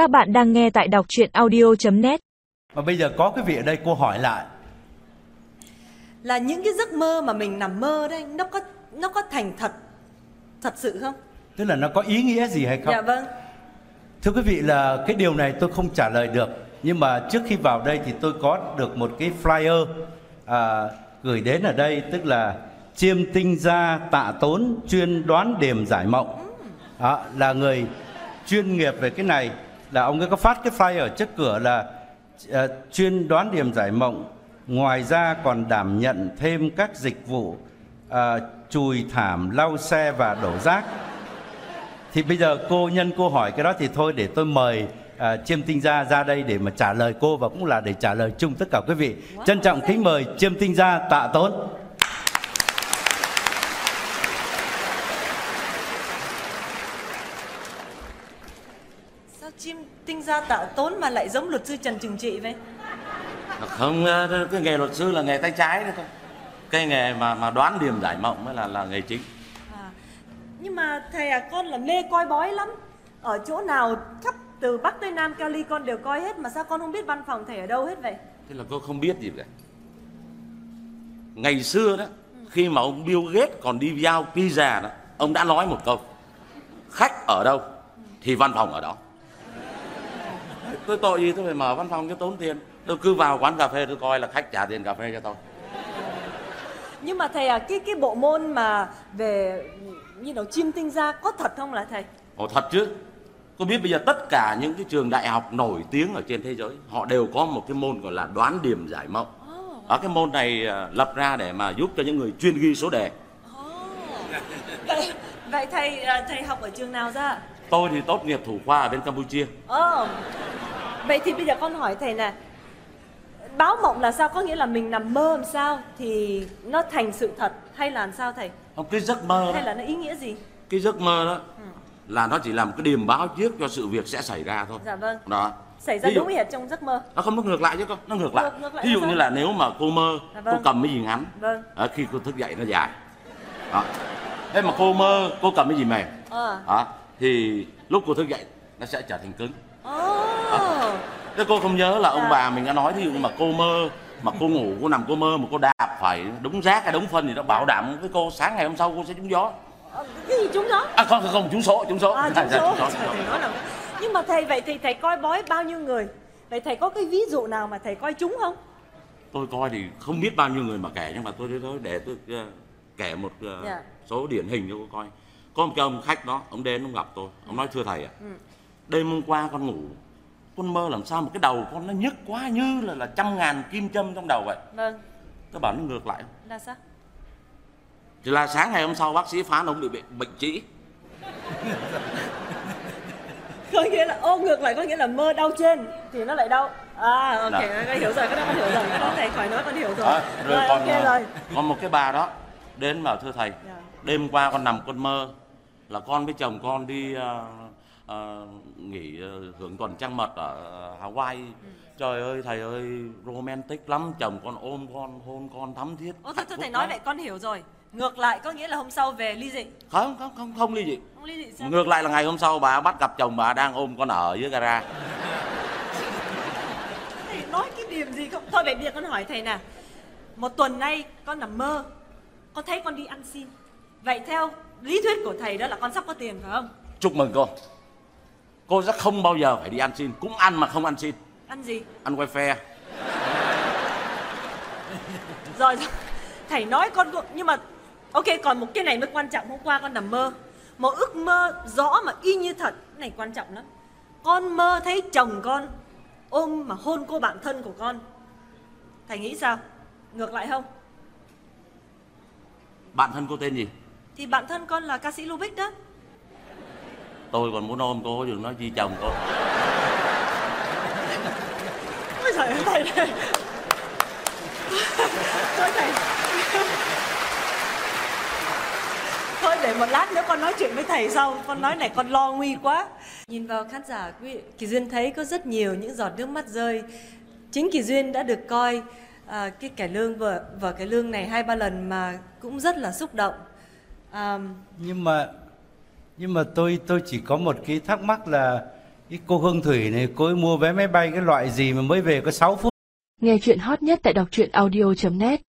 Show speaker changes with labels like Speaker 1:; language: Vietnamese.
Speaker 1: Các bạn đang nghe tại đọc chuyện audio.net
Speaker 2: Và bây giờ có cái vị ở đây cô hỏi lại.
Speaker 3: Là những cái giấc mơ mà mình nằm mơ đấy nó có nó có thành thật thật sự không?
Speaker 2: Tức là nó có ý nghĩa gì hay không?
Speaker 3: Dạ vâng.
Speaker 2: Thưa quý vị là cái điều này tôi không trả lời được Nhưng mà trước khi vào đây thì tôi có được một cái flyer à, Gửi đến ở đây tức là Chiêm tinh gia tạ tốn chuyên đoán điểm giải mộng. Đó, Là người chuyên nghiệp về cái này Là ông ấy có phát cái flyer ở trước cửa là à, Chuyên đoán điểm giải mộng. Ngoài ra còn đảm nhận thêm các dịch vụ à, Chùi thảm, lau xe và đổ rác. Thì bây giờ cô nhân cô hỏi cái đó thì thôi để tôi mời à, chiêm tinh gia ra đây để mà trả lời cô và cũng là để trả lời chung tất cả quý vị. Trân trọng kính mời chiêm tinh gia tạ tốn
Speaker 3: Sao chim tinh gia tạo tốn mà lại giống luật sư Trần Trường Trị vậy?
Speaker 4: không ờ, cái nghề luật sư là nghề tay trái đấy thôi cái nghề mà mà đoán điểm giải mộng mới là là nghề chính
Speaker 3: À, nhưng mà thầy à con là mê coi bói lắm. Ở chỗ nào khắp từ Bắc tới Nam Cali con đều coi hết mà sao con không biết văn phòng thầy ở đâu hết vậy?
Speaker 4: thế là cô không biết gì cả ngày xưa đó khi mà ông Bill Gates còn đi giao pizza đó ông đã nói một câu khách ở đâu thì văn phòng ở đó tôi tội gì? Tôi phải mở văn phòng cho tốn tiền. Tôi cứ vào quán cà phê tôi coi là khách trả tiền cà phê cho tôi.
Speaker 3: Nhưng mà thầy à cái cái bộ môn mà về như nào chim tinh gia có thật không là thầy?
Speaker 4: Ồ thật chứ. Cô biết bây giờ tất cả những cái trường đại học nổi tiếng ở trên thế giới Họ đều có một cái môn gọi là đoán điểm giải mộng Ở cái môn này à, lập ra để mà giúp cho những người chuyên ghi số đề.
Speaker 3: Vậy, vậy thầy à, thầy học ở trường nào ra?
Speaker 4: Tôi thì tốt nghiệp thủ khoa ở bên Campuchia.
Speaker 3: Ờ. Vậy thì bây giờ con hỏi thầy nè. Báo mộng là sao? Có nghĩa là mình nằm mơ làm sao thì nó thành sự thật hay là làm sao thầy?
Speaker 4: Không, Cái giấc mơ
Speaker 3: Hay
Speaker 4: đó
Speaker 3: là nó ý nghĩa gì?
Speaker 4: Cái giấc mơ đó Là nó chỉ là một cái điềm báo trước cho sự việc sẽ xảy ra thôi
Speaker 3: Dạ vâng.
Speaker 4: Đó
Speaker 3: Xảy ra
Speaker 4: Ví dụ-
Speaker 3: đúng hệt trong giấc mơ.
Speaker 4: Nó không có ngược lại chứ con Nó ngược lại
Speaker 3: Ngược- ngược lại
Speaker 4: Ví dụ như là nếu mà cô mơ
Speaker 3: Dạ
Speaker 4: Cô
Speaker 3: vâng.
Speaker 4: cầm cái gì ngắn
Speaker 3: Vâng.
Speaker 4: Ở khi cô thức dậy nó dài Đó Thế mà cô mơ cô cầm cái gì mềm
Speaker 3: Ờ.
Speaker 4: đó thì lúc cô thức dậy nó sẽ trở thành cứng. Thế cô không nhớ là ông
Speaker 3: Dạ.
Speaker 4: bà mình đã nói ví dụ như mà cô mơ mà cô ngủ cô nằm cô mơ mà cô đạp phải đúng rác hay đúng phân thì nó bảo đảm với cô sáng ngày hôm sau cô sẽ trúng gió
Speaker 3: Ờ, Cái gì chúng nó?
Speaker 4: à không không, trúng số trúng số
Speaker 3: À,
Speaker 4: Dạ,
Speaker 3: trúng số.
Speaker 4: trúng
Speaker 3: nói. Nhưng mà thầy vậy thì thầy coi bói bao nhiêu người? Vậy thầy có cái ví dụ nào mà thầy coi chúng không?
Speaker 4: tôi coi thì không biết bao nhiêu người mà kể nhưng mà tôi tôi để tôi ờ, kể một ờ,
Speaker 3: Dạ.
Speaker 4: số điển hình cho cô coi có một cái ông khách đó ông đến ông gặp tôi ông nói thưa thầy ạ
Speaker 3: Ừ.
Speaker 4: đêm hôm qua con ngủ con mơ làm sao mà cái đầu con nó nhức quá như là là trăm ngàn kim châm trong đầu vậy
Speaker 3: Vâng.
Speaker 4: tôi bảo nó ngược lại
Speaker 3: Là sao?
Speaker 4: thì là sáng ngày hôm sau bác sĩ phán ông bị bệnh, bệnh trĩ
Speaker 3: có nghĩa là ô ngược lại có nghĩa là mơ đau trên thì nó lại đau à ok
Speaker 4: Dạ.
Speaker 3: con hiểu rồi con đã con hiểu rồi con thầy khỏi nói con hiểu rồi
Speaker 4: Đó, rồi,
Speaker 3: rồi
Speaker 4: còn
Speaker 3: ok
Speaker 4: ờ,
Speaker 3: rồi
Speaker 4: còn một cái bà đó đến bảo thưa thầy
Speaker 3: Dạ.
Speaker 4: đêm qua con nằm con mơ là con với chồng con đi ờ, ờ, nghỉ ờ, hưởng tuần trăng mật ở Hawaii.
Speaker 3: Ừ.
Speaker 4: trời ơi thầy ơi romantic lắm. Chồng con ôm con hôn con thắm thiết.
Speaker 3: Ô thôi thầy nói
Speaker 4: lắm.
Speaker 3: vậy con hiểu rồi. Ngược lại có nghĩa là hôm sau về ly dị.
Speaker 4: Không không không không ly dị.
Speaker 3: Không ly dị sao?
Speaker 4: Ngược lại là ngày hôm sau bà bắt gặp chồng bà đang ôm con ở dưới gara.
Speaker 3: Thầy nói cái điểm gì không? Thôi vậy bây giờ con hỏi thầy nè. Một tuần nay con nằm mơ. Con thấy con đi ăn xin. Vậy theo lý thuyết của thầy đó là con sắp có tiền phải không?
Speaker 4: Chúc mừng cô cô sẽ không bao giờ phải đi ăn xin cũng ăn mà không ăn xin.
Speaker 3: Ăn gì?
Speaker 4: Ăn quay phe
Speaker 3: rồi. Thầy nói con nhưng mà ok còn một cái này mới quan trọng. Hôm qua con nằm mơ. Một ước mơ rõ mà y như thật. Cái này quan trọng lắm. Con mơ thấy chồng con ôm mà hôn cô bạn thân của con. Thầy nghĩ sao? Ngược lại không?
Speaker 4: Bạn thân cô tên gì?
Speaker 3: Thì bạn thân con là ca sĩ Lubick đó
Speaker 4: tôi còn muốn ôm cô đừng nói chi chồng cô.
Speaker 3: Ôi trời ơi thầy này thôi thầy. Thôi để một lát nữa con nói chuyện với thầy sau. Con nói này con lo nguy quá. Nhìn vào khán giả quý vị, kỳ duyên thấy có rất nhiều những giọt nước mắt rơi. Chính kỳ duyên đã được coi à, cái cải lương vở vở cải lương này hai ba lần mà cũng rất là xúc động. À,
Speaker 2: nhưng mà nhưng mà tôi tôi chỉ có một cái thắc mắc là cái cô Hương Thủy này, cô ấy mua vé máy bay cái loại gì mà mới về có 6 phút?
Speaker 5: Nghe chuyện hot nhất tại đọc truyện audio.net